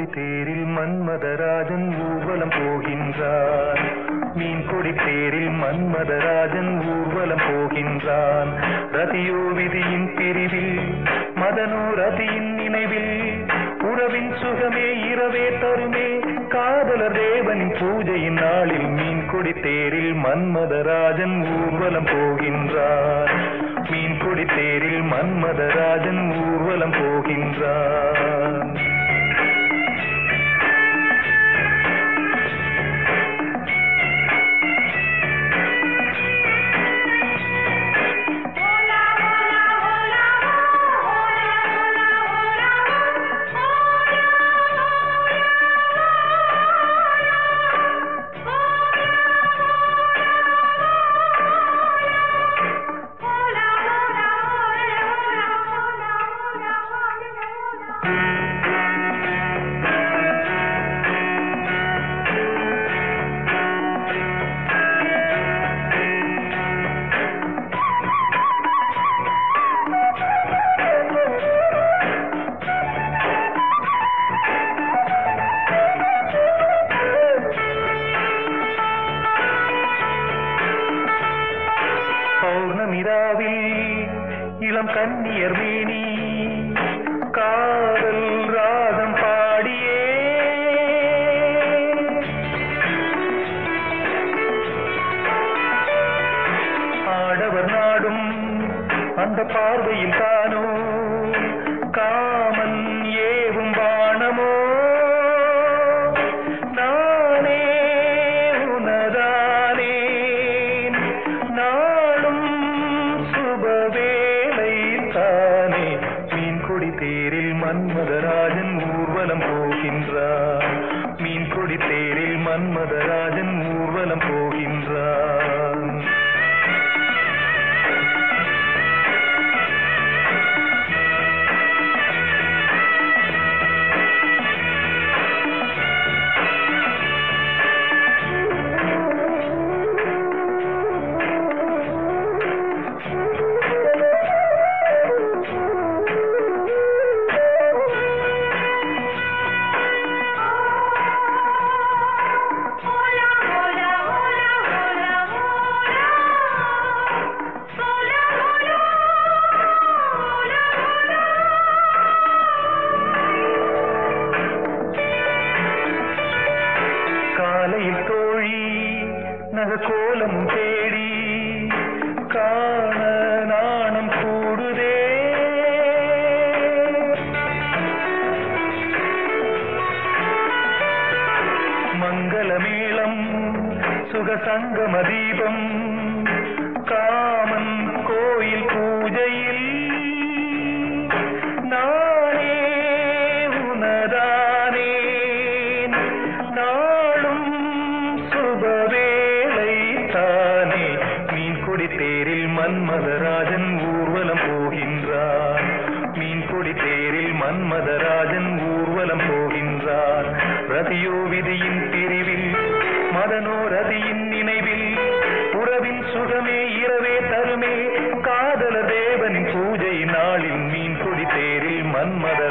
கொடி தேரில் மன்மதராஜன் ஊர்வலம் போகின்றான். மீன் கொடி தேரில் மன்மதராஜன் ஊர்வலம் போகின்றான். ரதியோ விதியின் பிரிவில் மதனோ ரதியின் நினைவில் உறவின் சுகமே இரவே தருமே. காதலர் தேவனின் பூஜையின் நாளில் மீன் கொடி தேரில் மன்மதராஜன் ஊர்வலம் போகின்றான். மீன் கொடி தேரில் மன்மதராஜன் ஊர்வலம் போகின்றான். பௌர்ணமிராவில் இளம் கன்னியர் மேனி காதல் ராகம் பாடியே. ஆடவர் நாடும் அந்த பார்வையில் தானோ காமன் ஏவும் பாணமோ தேரில் மன்மதராஜன் ஊர்வலம் போகின்றார். மீன் கொடி தேரில் மன்மதராஜன் ஊர்வலம் போகின்றார். நகக்கோலம் தேடி காண நாணம் கூடுதே. மங்கள மங்களமேளம் சுகசங்கம தீபம் மதனோ ரதியின் நினைவில் உறவின் சுகமே இரவே தருமே. காதல தேவனின் பூஜை நாளில் மீன் கொடி தேரில் மன்மத